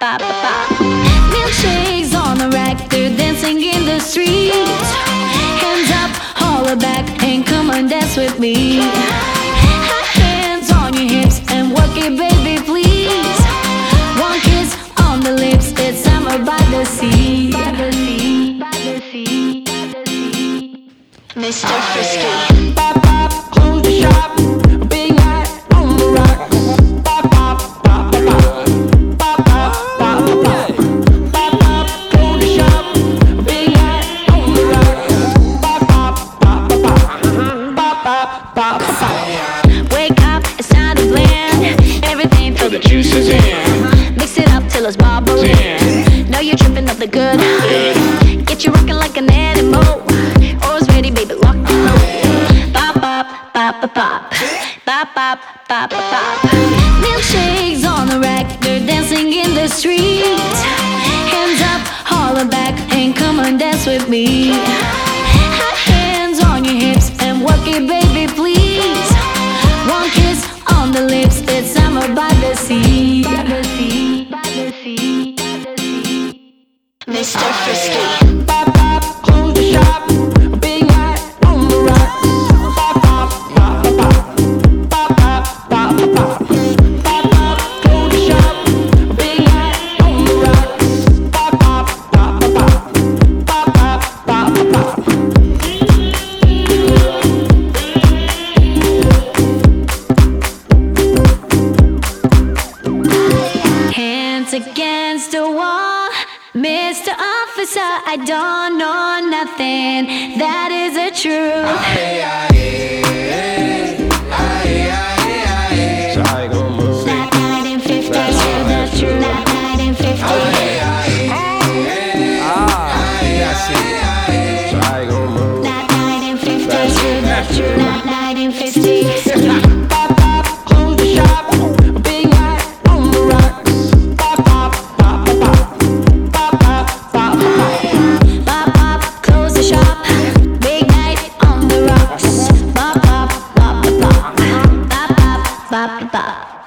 bop, bop, bop. Milkshakes on the rack, they're dancing in the streets. Hands up, holler back, and come and dance with me. Hands on your hips and work it, baby, please. One kiss on the lips, it's summer by the sea. By the sea, by the sea, by the sea. Mr. Frisky. Pop, pop, pop, pop. Wake up, it's time to blend. Everything till the juice is in. Mix it up till it's bubbling. Know you're tripping up the good. Get you rocking like an animal. Always ready, baby, lock and roll. Bop, bop, bop, bop, bop. Bop, bop, bop, bop, bop. Milkshakes on the rack, they're dancing in the street. Hands up, holler back, and come and dance with me. Hands on your hips and work it, baby, please. One kiss on the lips, it's summer by the sea. By the sea, by the sea, by the sea. Mr. Frisky. Against the wall. Mr. Officer, I don't know nothing. That is the truth. So how you gonna move? That night in 50, to the truth. That night in 50. Yeah, I. So gonna move? That night in 50, to the truth. That night in 50. On the